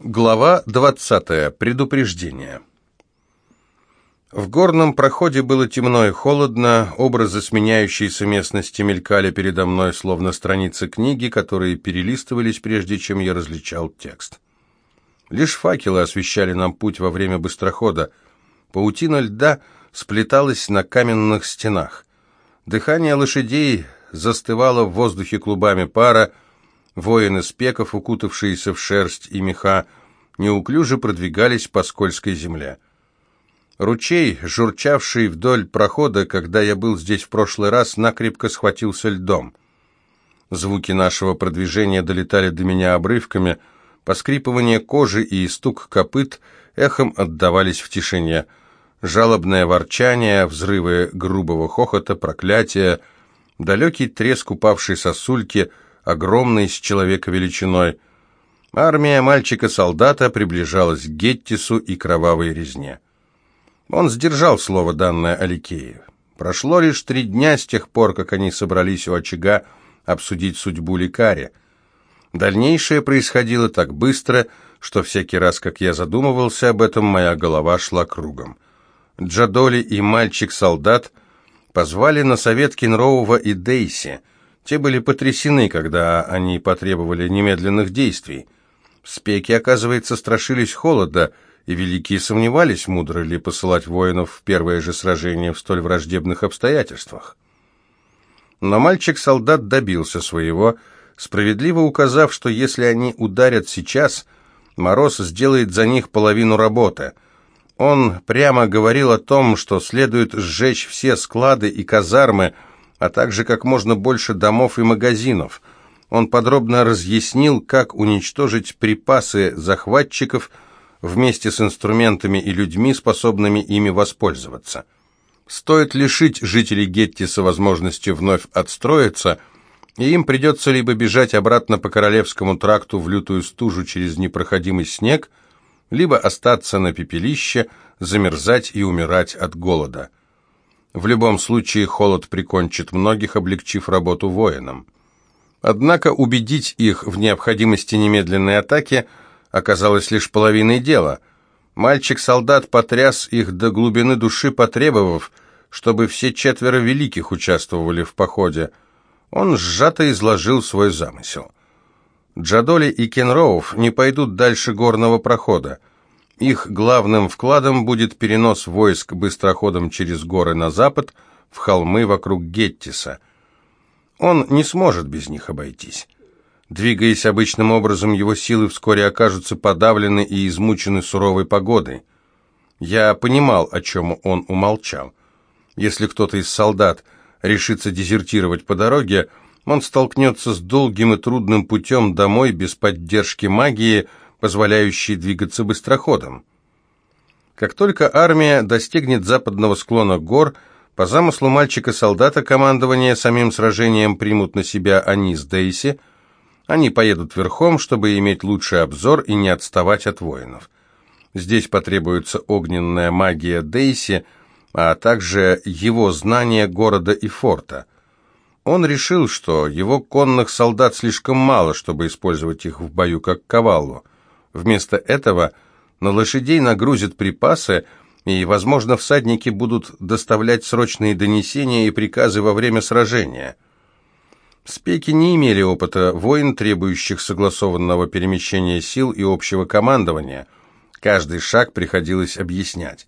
Глава 20. Предупреждение. В горном проходе было темно и холодно, образы сменяющейся местности мелькали передо мной, словно страницы книги, которые перелистывались, прежде чем я различал текст. Лишь факелы освещали нам путь во время быстрохода. Паутина льда сплеталась на каменных стенах. Дыхание лошадей застывало в воздухе клубами пара, Воины спеков, укутавшиеся в шерсть и меха, неуклюже продвигались по скользкой земле. Ручей, журчавший вдоль прохода, когда я был здесь в прошлый раз, накрепко схватился льдом. Звуки нашего продвижения долетали до меня обрывками, поскрипывание кожи и стук копыт эхом отдавались в тишине. Жалобное ворчание, взрывы грубого хохота, проклятия, далекий треск упавшей сосульки — огромный, с человека величиной. Армия мальчика-солдата приближалась к Геттису и кровавой резне. Он сдержал слово, данное Аликее. Прошло лишь три дня с тех пор, как они собрались у очага обсудить судьбу лекаря. Дальнейшее происходило так быстро, что всякий раз, как я задумывался об этом, моя голова шла кругом. Джадоли и мальчик-солдат позвали на совет Кенроува и Дейси – те были потрясены, когда они потребовали немедленных действий. Спеки, оказывается, страшились холода, и великие сомневались, мудро ли посылать воинов в первое же сражение в столь враждебных обстоятельствах. Но мальчик-солдат добился своего, справедливо указав, что если они ударят сейчас, Мороз сделает за них половину работы. Он прямо говорил о том, что следует сжечь все склады и казармы, а также как можно больше домов и магазинов. Он подробно разъяснил, как уничтожить припасы захватчиков вместе с инструментами и людьми, способными ими воспользоваться. Стоит лишить жителей Геттиса возможности вновь отстроиться, и им придется либо бежать обратно по Королевскому тракту в лютую стужу через непроходимый снег, либо остаться на пепелище, замерзать и умирать от голода. В любом случае холод прикончит многих, облегчив работу воинам. Однако убедить их в необходимости немедленной атаки оказалось лишь половиной дела. Мальчик-солдат потряс их до глубины души, потребовав, чтобы все четверо великих участвовали в походе. Он сжато изложил свой замысел. Джадоли и Кенроуф не пойдут дальше горного прохода. Их главным вкладом будет перенос войск быстроходом через горы на запад, в холмы вокруг Геттиса. Он не сможет без них обойтись. Двигаясь обычным образом, его силы вскоре окажутся подавлены и измучены суровой погодой. Я понимал, о чем он умолчал. Если кто-то из солдат решится дезертировать по дороге, он столкнется с долгим и трудным путем домой без поддержки магии, позволяющий двигаться быстроходом. Как только армия достигнет западного склона гор, по замыслу мальчика-солдата командование самим сражением примут на себя они с Дейси. Они поедут верхом, чтобы иметь лучший обзор и не отставать от воинов. Здесь потребуется огненная магия Дейси, а также его знание города и форта. Он решил, что его конных солдат слишком мало, чтобы использовать их в бою как каваллу. Вместо этого на лошадей нагрузят припасы, и, возможно, всадники будут доставлять срочные донесения и приказы во время сражения. Спеки не имели опыта войн, требующих согласованного перемещения сил и общего командования. Каждый шаг приходилось объяснять.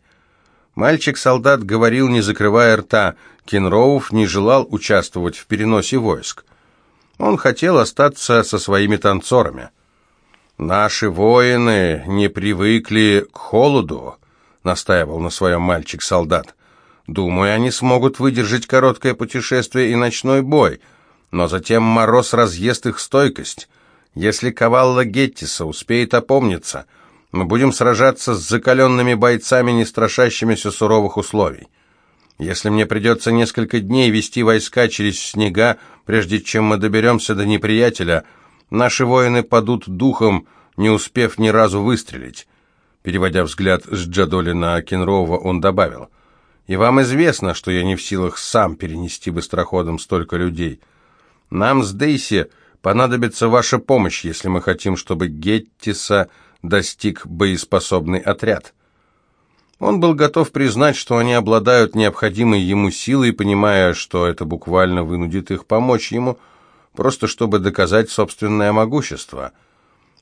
Мальчик-солдат говорил, не закрывая рта. Кенроуф не желал участвовать в переносе войск. Он хотел остаться со своими танцорами. «Наши воины не привыкли к холоду», — настаивал на своем мальчик-солдат. «Думаю, они смогут выдержать короткое путешествие и ночной бой, но затем мороз разъест их стойкость. Если Кавалла Геттиса успеет опомниться, мы будем сражаться с закаленными бойцами, не страшащимися суровых условий. Если мне придется несколько дней вести войска через снега, прежде чем мы доберемся до неприятеля, — Наши воины падут духом, не успев ни разу выстрелить. Переводя взгляд с Джадоли на Кенрова, он добавил, «И вам известно, что я не в силах сам перенести быстроходом столько людей. Нам с Дейси понадобится ваша помощь, если мы хотим, чтобы Геттиса достиг боеспособный отряд». Он был готов признать, что они обладают необходимой ему силой, понимая, что это буквально вынудит их помочь ему, просто чтобы доказать собственное могущество.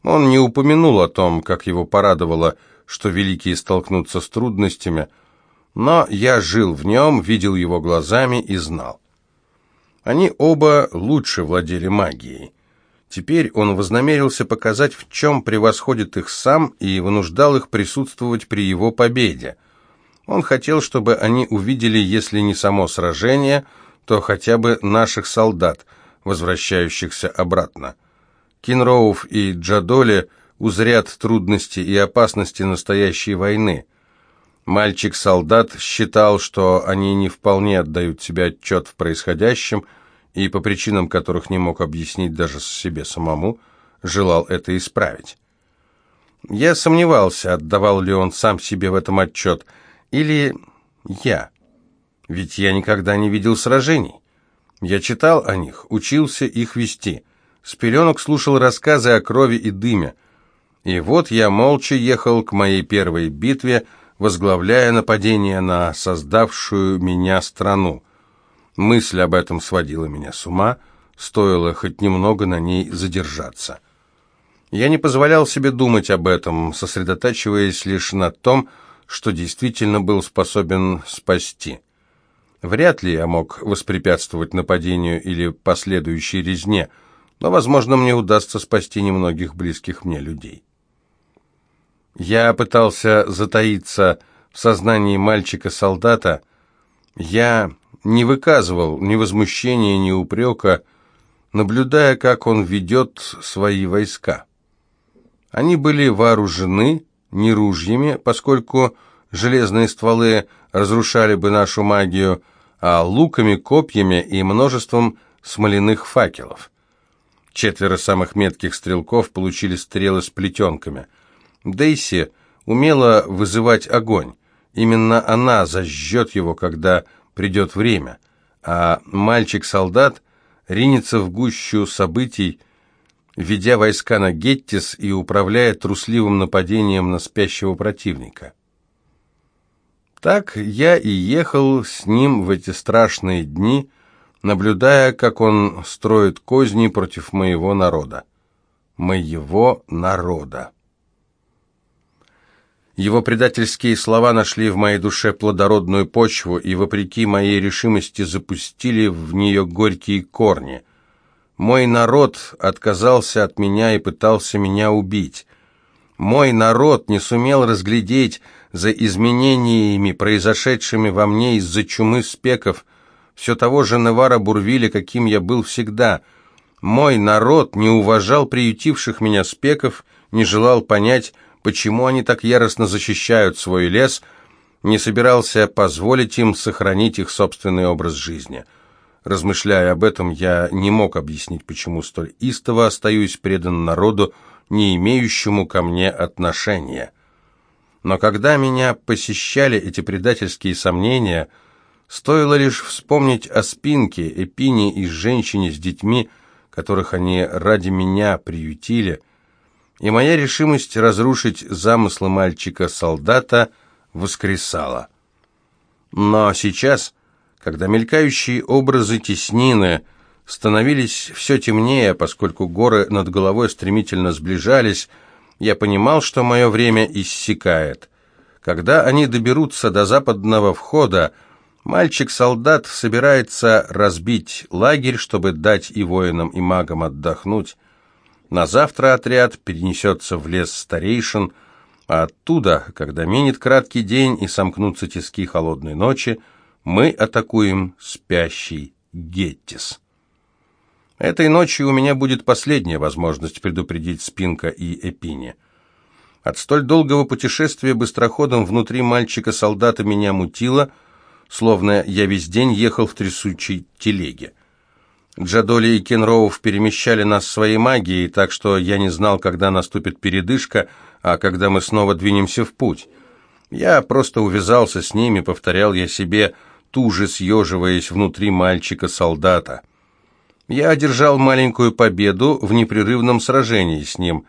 Он не упомянул о том, как его порадовало, что великие столкнутся с трудностями, но я жил в нем, видел его глазами и знал. Они оба лучше владели магией. Теперь он вознамерился показать, в чем превосходит их сам, и вынуждал их присутствовать при его победе. Он хотел, чтобы они увидели, если не само сражение, то хотя бы наших солдат, возвращающихся обратно. Кинроуф и Джадоли узрят трудности и опасности настоящей войны. Мальчик-солдат считал, что они не вполне отдают себе отчет в происходящем, и по причинам, которых не мог объяснить даже себе самому, желал это исправить. Я сомневался, отдавал ли он сам себе в этом отчет, или я. Ведь я никогда не видел сражений. Я читал о них, учился их вести. С пеленок слушал рассказы о крови и дыме. И вот я молча ехал к моей первой битве, возглавляя нападение на создавшую меня страну. Мысль об этом сводила меня с ума, стоило хоть немного на ней задержаться. Я не позволял себе думать об этом, сосредотачиваясь лишь на том, что действительно был способен спасти. Вряд ли я мог воспрепятствовать нападению или последующей резне, но, возможно, мне удастся спасти немногих близких мне людей. Я пытался затаиться в сознании мальчика-солдата. Я не выказывал ни возмущения, ни упрека, наблюдая, как он ведет свои войска. Они были вооружены не ружьями, поскольку железные стволы разрушали бы нашу магию, а луками, копьями и множеством смоляных факелов. Четверо самых метких стрелков получили стрелы с плетенками. Дейси умела вызывать огонь. Именно она зажжет его, когда придет время, а мальчик-солдат ринется в гущу событий, ведя войска на Геттис и управляя трусливым нападением на спящего противника. Так я и ехал с ним в эти страшные дни, наблюдая, как он строит козни против моего народа. Моего народа. Его предательские слова нашли в моей душе плодородную почву и, вопреки моей решимости, запустили в нее горькие корни. Мой народ отказался от меня и пытался меня убить. Мой народ не сумел разглядеть за изменениями, произошедшими во мне из-за чумы спеков, все того же Невара Бурвиля, каким я был всегда. Мой народ не уважал приютивших меня спеков, не желал понять, почему они так яростно защищают свой лес, не собирался позволить им сохранить их собственный образ жизни. Размышляя об этом, я не мог объяснить, почему столь истово остаюсь предан народу, не имеющему ко мне отношения. Но когда меня посещали эти предательские сомнения, стоило лишь вспомнить о Спинке, Эпине и женщине с детьми, которых они ради меня приютили, и моя решимость разрушить замыслы мальчика-солдата воскресала. Но сейчас, когда мелькающие образы теснины становились все темнее, поскольку горы над головой стремительно сближались, я понимал, что мое время иссякает. Когда они доберутся до западного входа, мальчик-солдат собирается разбить лагерь, чтобы дать и воинам, и магам отдохнуть. На завтра отряд перенесется в лес старейшин, а оттуда, когда минет краткий день и сомкнутся тиски холодной ночи, мы атакуем спящий Геттис. Этой ночью у меня будет последняя возможность предупредить Спинка и Эпини. От столь долгого путешествия быстроходом внутри мальчика-солдата меня мутило, словно я весь день ехал в трясучей телеге. Джадоли и Кенроуф перемещали нас своей магией, так что я не знал, когда наступит передышка, а когда мы снова двинемся в путь. Я просто увязался с ними, повторял я себе, туже съеживаясь внутри мальчика-солдата. Я одержал маленькую победу в непрерывном сражении с ним.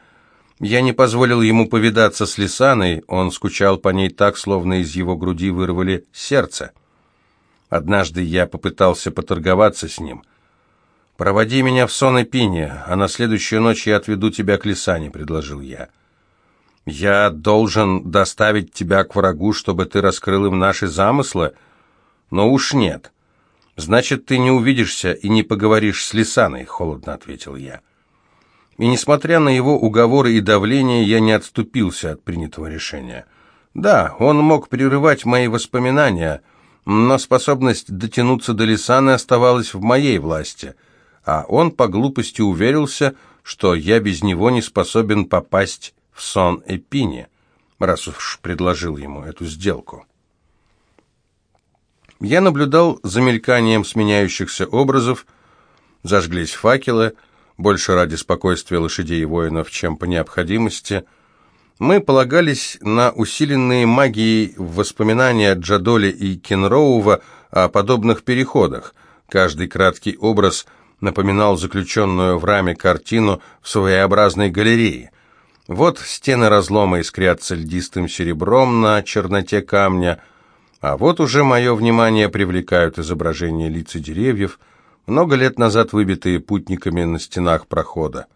Я не позволил ему повидаться с Лисаной, он скучал по ней так, словно из его груди вырвали сердце. Однажды я попытался поторговаться с ним. «Проводи меня в сон и пине, а на следующую ночь я отведу тебя к Лисане», — предложил я. «Я должен доставить тебя к врагу, чтобы ты раскрыл им наши замыслы? Но уж нет». «Значит, ты не увидишься и не поговоришь с Лисаной», — холодно ответил я. И несмотря на его уговоры и давление, я не отступился от принятого решения. Да, он мог прерывать мои воспоминания, но способность дотянуться до Лисаны оставалась в моей власти, а он по глупости уверился, что я без него не способен попасть в сон Эпини, раз уж предложил ему эту сделку. Я наблюдал за мельканием сменяющихся образов, зажглись факелы, больше ради спокойствия лошадей и воинов, чем по необходимости. Мы полагались на усиленные магией воспоминания Джадоли и Кенроува о подобных переходах. Каждый краткий образ напоминал заключенную в раме картину в своеобразной галерее. Вот стены разлома искрятся льдистым серебром на черноте камня – а вот уже мое внимание привлекают изображения лиц и деревьев, много лет назад выбитые путниками на стенах прохода.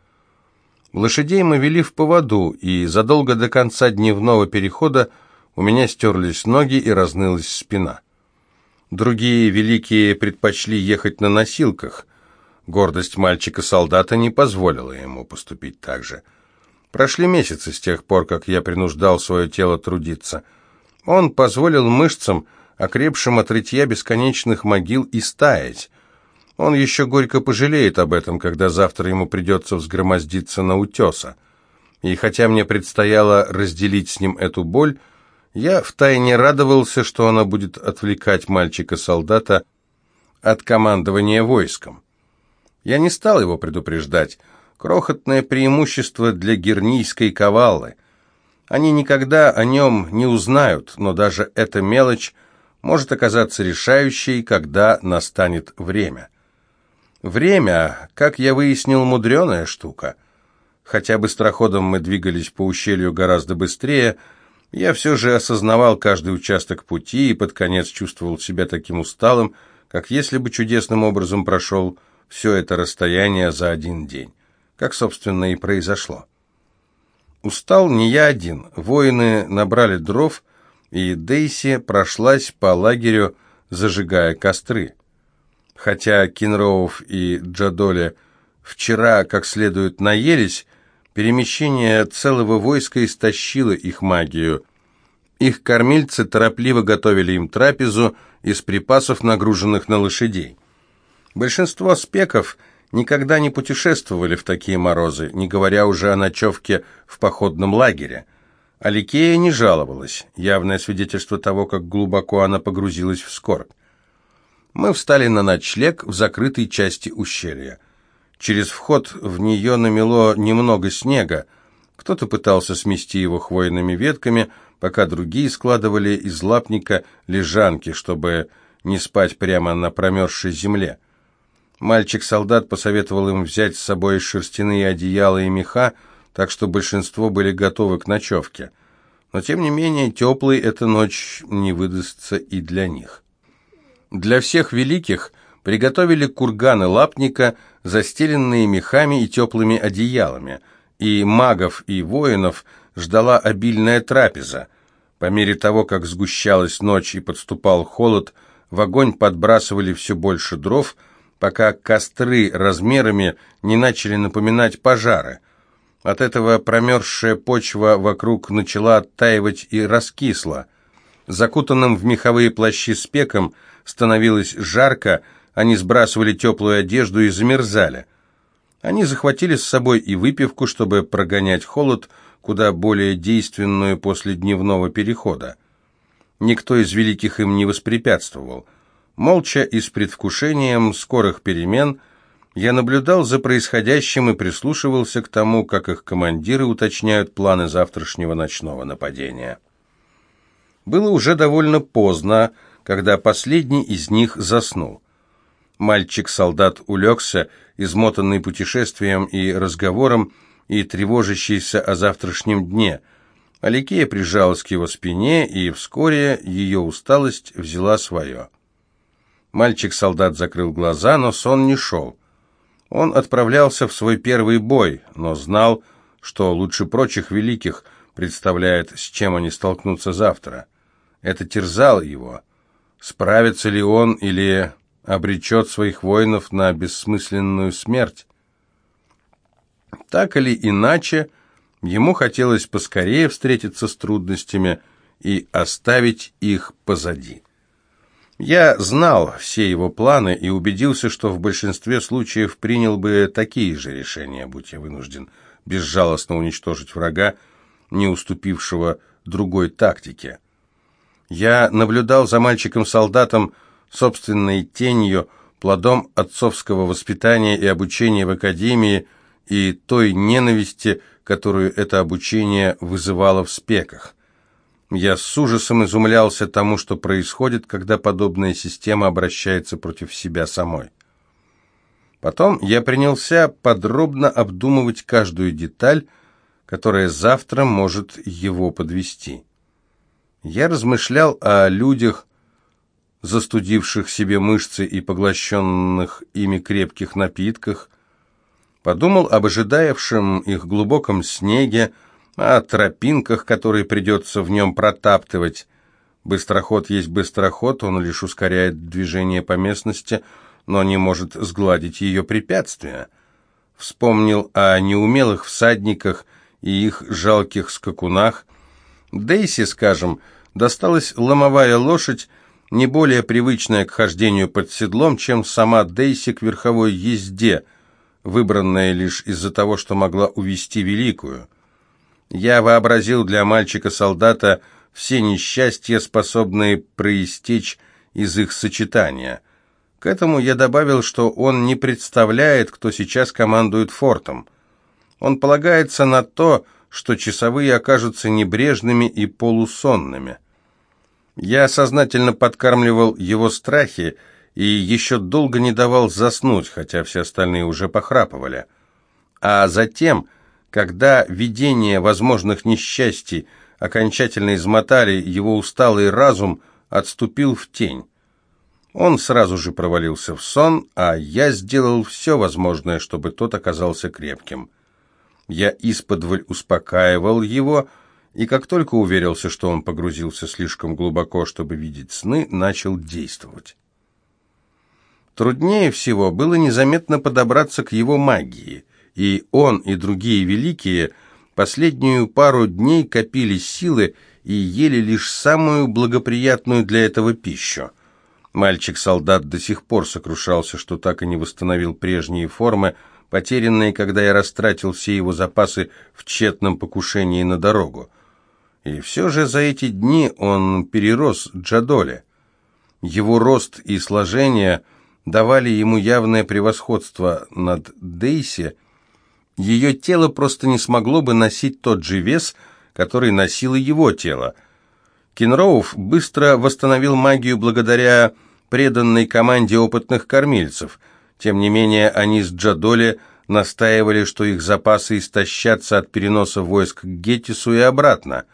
Лошадей мы вели в поводу, и задолго до конца дневного перехода у меня стерлись ноги и разнылась спина. Другие великие предпочли ехать на носилках. Гордость мальчика-солдата не позволила ему поступить так же. Прошли месяцы с тех пор, как я принуждал свое тело трудиться – он позволил мышцам, окрепшим от рытья бесконечных могил, и стаять. Он еще горько пожалеет об этом, когда завтра ему придется взгромоздиться на утеса. И хотя мне предстояло разделить с ним эту боль, я втайне радовался, что она будет отвлекать мальчика-солдата от командования войском. Я не стал его предупреждать. Крохотное преимущество для гернийской каваллы. Они никогда о нем не узнают, но даже эта мелочь может оказаться решающей, когда настанет время. Время, как я выяснил, мудреная штука. Хотя быстроходом мы двигались по ущелью гораздо быстрее, я все же осознавал каждый участок пути и под конец чувствовал себя таким усталым, как если бы чудесным образом прошел все это расстояние за один день, как, собственно, и произошло. Устал не я один. Воины набрали дров, и Дейси прошлась по лагерю, зажигая костры. Хотя Кинроув и Джадоли вчера как следует наелись, перемещение целого войска истощило их магию. Их кормильцы торопливо готовили им трапезу из припасов, нагруженных на лошадей. Большинство спеков – никогда не путешествовали в такие морозы, не говоря уже о ночевке в походном лагере. Аликея не жаловалась, явное свидетельство того, как глубоко она погрузилась в скорбь. Мы встали на ночлег в закрытой части ущелья. Через вход в нее намело немного снега. Кто-то пытался смести его хвойными ветками, пока другие складывали из лапника лежанки, чтобы не спать прямо на промерзшей земле. Мальчик-солдат посоветовал им взять с собой шерстяные одеяла и меха, так что большинство были готовы к ночевке. Но, тем не менее, теплой эта ночь не выдастся и для них. Для всех великих приготовили курганы лапника, застеленные мехами и теплыми одеялами, и магов и воинов ждала обильная трапеза. По мере того, как сгущалась ночь и подступал холод, в огонь подбрасывали все больше дров – пока костры размерами не начали напоминать пожары. От этого промерзшая почва вокруг начала оттаивать и раскисла. Закутанным в меховые плащи спеком становилось жарко, они сбрасывали теплую одежду и замерзали. Они захватили с собой и выпивку, чтобы прогонять холод, куда более действенную после дневного перехода. Никто из великих им не воспрепятствовал. Молча и с предвкушением скорых перемен я наблюдал за происходящим и прислушивался к тому, как их командиры уточняют планы завтрашнего ночного нападения. Было уже довольно поздно, когда последний из них заснул. Мальчик-солдат улегся, измотанный путешествием и разговором, и тревожащийся о завтрашнем дне. Аликея прижалась к его спине, и вскоре ее усталость взяла свое. Мальчик-солдат закрыл глаза, но сон не шел. Он отправлялся в свой первый бой, но знал, что лучше прочих великих представляет, с чем они столкнутся завтра. Это терзало его. Справится ли он или обречет своих воинов на бессмысленную смерть? Так или иначе, ему хотелось поскорее встретиться с трудностями и оставить их позади. Я знал все его планы и убедился, что в большинстве случаев принял бы такие же решения, будь я вынужден безжалостно уничтожить врага, не уступившего другой тактике. Я наблюдал за мальчиком-солдатом собственной тенью, плодом отцовского воспитания и обучения в академии и той ненависти, которую это обучение вызывало в спеках. Я с ужасом изумлялся тому, что происходит, когда подобная система обращается против себя самой. Потом я принялся подробно обдумывать каждую деталь, которая завтра может его подвести. Я размышлял о людях, застудивших себе мышцы и поглощенных ими крепких напитках, подумал об ожидаевшем их глубоком снеге, о тропинках, которые придется в нем протаптывать. Быстроход есть быстроход, он лишь ускоряет движение по местности, но не может сгладить ее препятствия. Вспомнил о неумелых всадниках и их жалких скакунах. Дейси, скажем, досталась ломовая лошадь, не более привычная к хождению под седлом, чем сама Дейси к верховой езде, выбранная лишь из-за того, что могла увести великую. Я вообразил для мальчика-солдата все несчастья, способные проистечь из их сочетания. К этому я добавил, что он не представляет, кто сейчас командует фортом. Он полагается на то, что часовые окажутся небрежными и полусонными. Я сознательно подкармливал его страхи и еще долго не давал заснуть, хотя все остальные уже похрапывали. А затем, когда видение возможных несчастий окончательно измотали, его усталый разум отступил в тень. Он сразу же провалился в сон, а я сделал все возможное, чтобы тот оказался крепким. Я исподволь успокаивал его, и как только уверился, что он погрузился слишком глубоко, чтобы видеть сны, начал действовать. Труднее всего было незаметно подобраться к его магии, и он и другие великие последнюю пару дней копили силы и ели лишь самую благоприятную для этого пищу. Мальчик-солдат до сих пор сокрушался, что так и не восстановил прежние формы, потерянные, когда я растратил все его запасы в тщетном покушении на дорогу. И все же за эти дни он перерос Джадоле. Его рост и сложение давали ему явное превосходство над Дейси. Ее тело просто не смогло бы носить тот же вес, который носило его тело. Кенроуф быстро восстановил магию благодаря преданной команде опытных кормильцев – тем не менее, они с Джадоли настаивали, что их запасы истощатся от переноса войск к Геттису и обратно.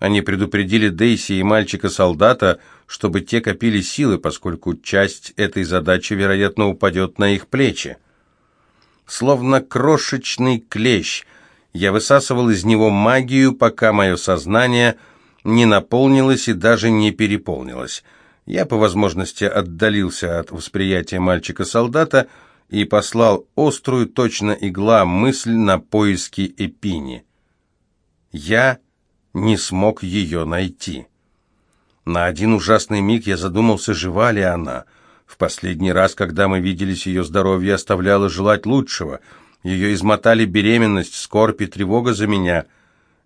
Они предупредили Дейси и мальчика-солдата, чтобы те копили силы, поскольку часть этой задачи, вероятно, упадет на их плечи. Словно крошечный клещ, я высасывал из него магию, пока мое сознание не наполнилось и даже не переполнилось – я по возможности отдалился от восприятия мальчика-солдата и послал острую, точно игла, мысль на поиски Эпини. Я не смог ее найти. На один ужасный миг я задумался, жива ли она. В последний раз, когда мы виделись, ее здоровье оставляло желать лучшего. Ее измотали беременность, скорбь и тревога за меня.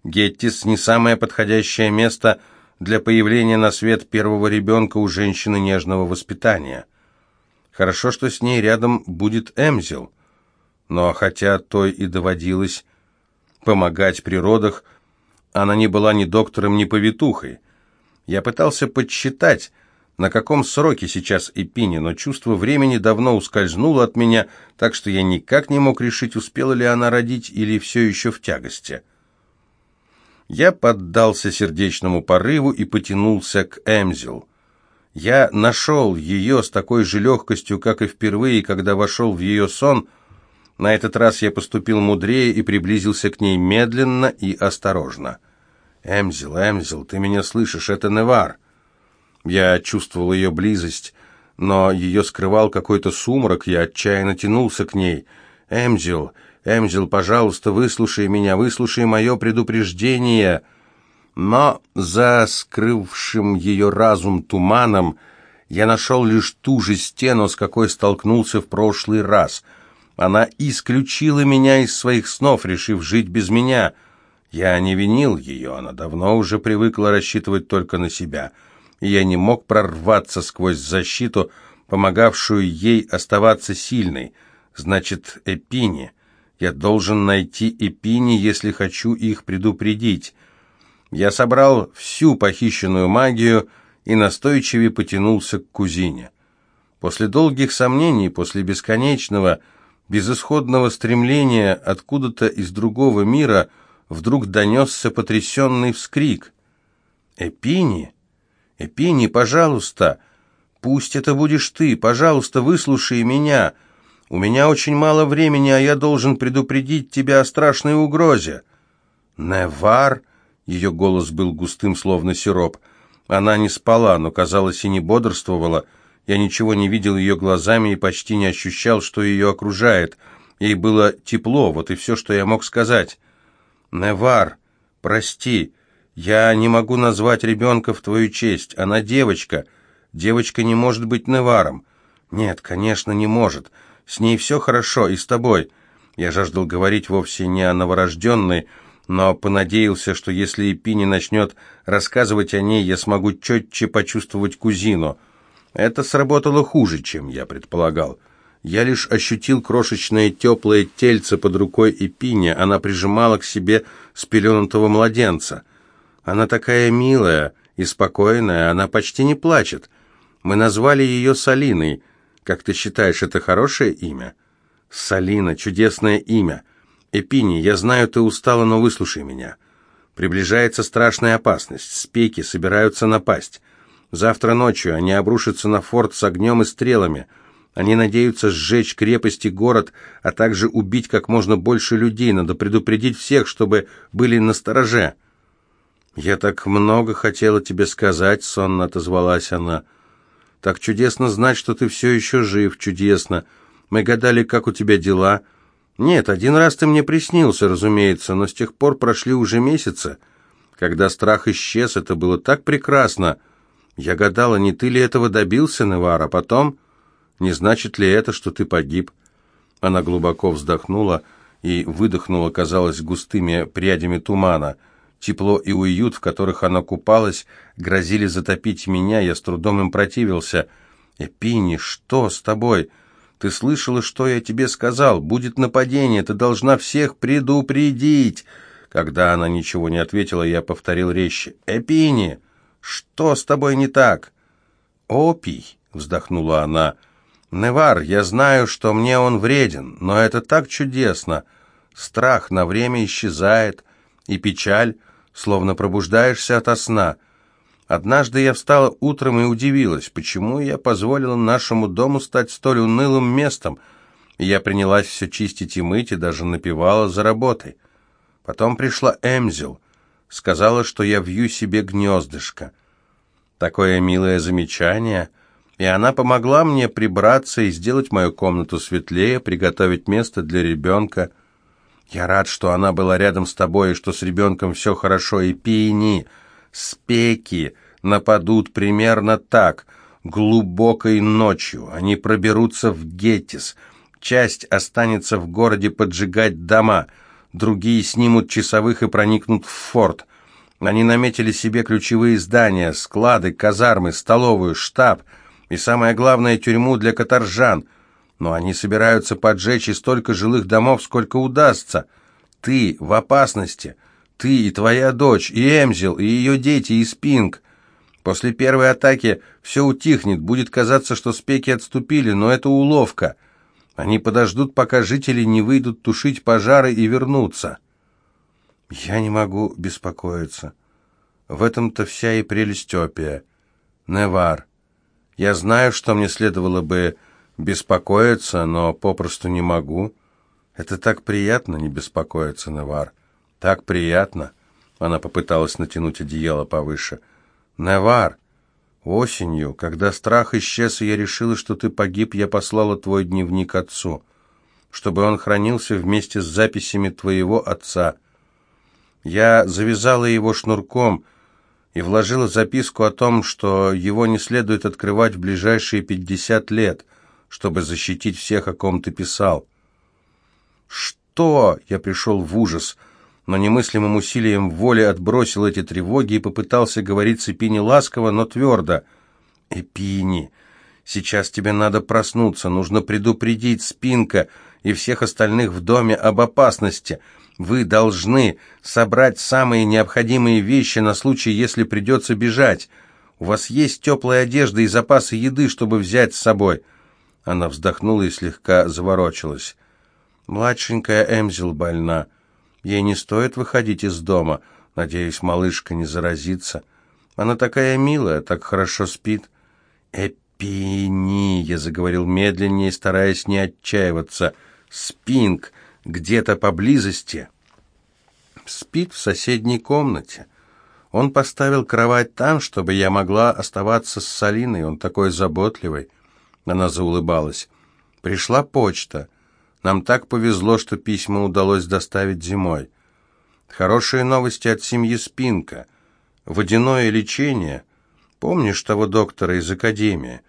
Геттис не самое подходящее место — для появления на свет первого ребенка у женщины нежного воспитания. Хорошо, что с ней рядом будет Эмзел. Но хотя той и доводилось помогать при родах, она не была ни доктором, ни повитухой. Я пытался подсчитать, на каком сроке сейчас Эпини, но чувство времени давно ускользнуло от меня, так что я никак не мог решить, успела ли она родить или все еще в тягости. Я поддался сердечному порыву и потянулся к Эмзел. Я нашел ее с такой же легкостью, как и впервые, когда вошел в ее сон. На этот раз я поступил мудрее и приблизился к ней медленно и осторожно. «Эмзел, Эмзел, ты меня слышишь, это Невар!» Я чувствовал ее близость, но ее скрывал какой-то сумрак, я отчаянно тянулся к ней. «Эмзил, Эмзил, пожалуйста, выслушай меня, выслушай мое предупреждение!» Но за скрывшим ее разум туманом я нашел лишь ту же стену, с какой столкнулся в прошлый раз. Она исключила меня из своих снов, решив жить без меня. Я не винил ее, она давно уже привыкла рассчитывать только на себя — и я не мог прорваться сквозь защиту, помогавшую ей оставаться сильной. Значит, Эпини. Я должен найти Эпини, если хочу их предупредить. Я собрал всю похищенную магию и настойчивее потянулся к кузине. После долгих сомнений, после бесконечного, безысходного стремления откуда-то из другого мира вдруг донесся потрясенный вскрик. «Эпини!» «Эпини, пожалуйста, пусть это будешь ты, пожалуйста, выслушай меня. У меня очень мало времени, а я должен предупредить тебя о страшной угрозе». «Невар?» — ее голос был густым, словно сироп. Она не спала, но, казалось, и не бодрствовала. Я ничего не видел ее глазами и почти не ощущал, что ее окружает. Ей было тепло, вот и все, что я мог сказать. «Невар, прости, я не могу назвать ребенка в твою честь. Она девочка. Девочка не может быть Неваром. Нет, конечно, не может. С ней все хорошо, и с тобой. Я жаждал говорить вовсе не о новорожденной, но понадеялся, что если Эпини начнет рассказывать о ней, я смогу четче почувствовать кузину. Это сработало хуже, чем я предполагал. Я лишь ощутил крошечное теплое тельце под рукой Эпини, она прижимала к себе спеленутого младенца. Она такая милая и спокойная, она почти не плачет. Мы назвали ее Салиной. Как ты считаешь, это хорошее имя? Салина, чудесное имя. Эпини, я знаю, ты устала, но выслушай меня. Приближается страшная опасность. Спеки собираются напасть. Завтра ночью они обрушатся на форт с огнем и стрелами. Они надеются сжечь крепость и город, а также убить как можно больше людей. Надо предупредить всех, чтобы были настороже. «Я так много хотела тебе сказать», — сонно отозвалась она. «Так чудесно знать, что ты все еще жив, чудесно. Мы гадали, как у тебя дела. Нет, один раз ты мне приснился, разумеется, но с тех пор прошли уже месяцы. Когда страх исчез, это было так прекрасно. Я гадала, не ты ли этого добился, Невар, а потом... Не значит ли это, что ты погиб?» Она глубоко вздохнула и выдохнула, казалось, густыми прядями тумана — Тепло и уют, в которых она купалась, грозили затопить меня, я с трудом им противился. «Эпини, что с тобой? Ты слышала, что я тебе сказал? Будет нападение, ты должна всех предупредить!» Когда она ничего не ответила, я повторил резче. «Эпини, что с тобой не так?» «Опий», — вздохнула она. «Невар, я знаю, что мне он вреден, но это так чудесно. Страх на время исчезает, и печаль словно пробуждаешься ото сна. Однажды я встала утром и удивилась, почему я позволила нашему дому стать столь унылым местом, я принялась все чистить и мыть, и даже напевала за работой. Потом пришла Эмзел, сказала, что я вью себе гнездышко. Такое милое замечание, и она помогла мне прибраться и сделать мою комнату светлее, приготовить место для ребенка — я рад, что она была рядом с тобой, и что с ребенком все хорошо. И пини, спеки нападут примерно так, глубокой ночью. Они проберутся в Геттис. Часть останется в городе поджигать дома, другие снимут часовых и проникнут в форт. Они наметили себе ключевые здания, склады, казармы, столовую, штаб и, самое главное, тюрьму для каторжан — но они собираются поджечь и столько жилых домов, сколько удастся. Ты в опасности. Ты и твоя дочь, и Эмзел, и ее дети, и Спинг. После первой атаки все утихнет, будет казаться, что спеки отступили, но это уловка. Они подождут, пока жители не выйдут тушить пожары и вернутся. Я не могу беспокоиться. В этом-то вся и прелесть опия. Невар. Я знаю, что мне следовало бы беспокоиться, но попросту не могу. Это так приятно не беспокоиться, Невар. Так приятно. Она попыталась натянуть одеяло повыше. Невар, осенью, когда страх исчез, и я решила, что ты погиб, я послала твой дневник отцу, чтобы он хранился вместе с записями твоего отца. Я завязала его шнурком и вложила записку о том, что его не следует открывать в ближайшие пятьдесят лет, чтобы защитить всех, о ком ты писал. «Что?» — я пришел в ужас — но немыслимым усилием воли отбросил эти тревоги и попытался говорить Эпини ласково, но твердо. «Эпини, сейчас тебе надо проснуться, нужно предупредить Спинка и всех остальных в доме об опасности. Вы должны собрать самые необходимые вещи на случай, если придется бежать. У вас есть теплая одежда и запасы еды, чтобы взять с собой». Она вздохнула и слегка заворочилась. «Младшенькая Эмзил больна». Ей не стоит выходить из дома. Надеюсь, малышка не заразится. Она такая милая, так хорошо спит. Эпини, я заговорил медленнее, стараясь не отчаиваться. Спинг где-то поблизости. Спит в соседней комнате. Он поставил кровать там, чтобы я могла оставаться с Салиной. Он такой заботливый. Она заулыбалась. Пришла почта. Нам так повезло, что письма удалось доставить зимой. Хорошие новости от семьи Спинка. Водяное лечение. Помнишь того доктора из академии?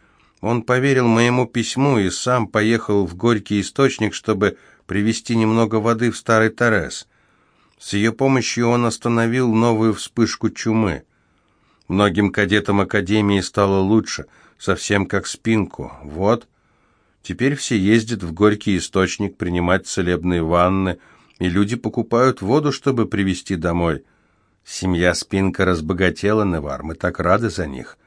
Он поверил моему письму и сам поехал в Горький источник, чтобы привезти немного воды в Старый Торрес. С ее помощью он остановил новую вспышку чумы. Многим кадетам Академии стало лучше, совсем как спинку. Вот, Теперь все ездят в Горький источник принимать целебные ванны, и люди покупают воду, чтобы привезти домой. Семья Спинка разбогатела, Невар, мы так рады за них.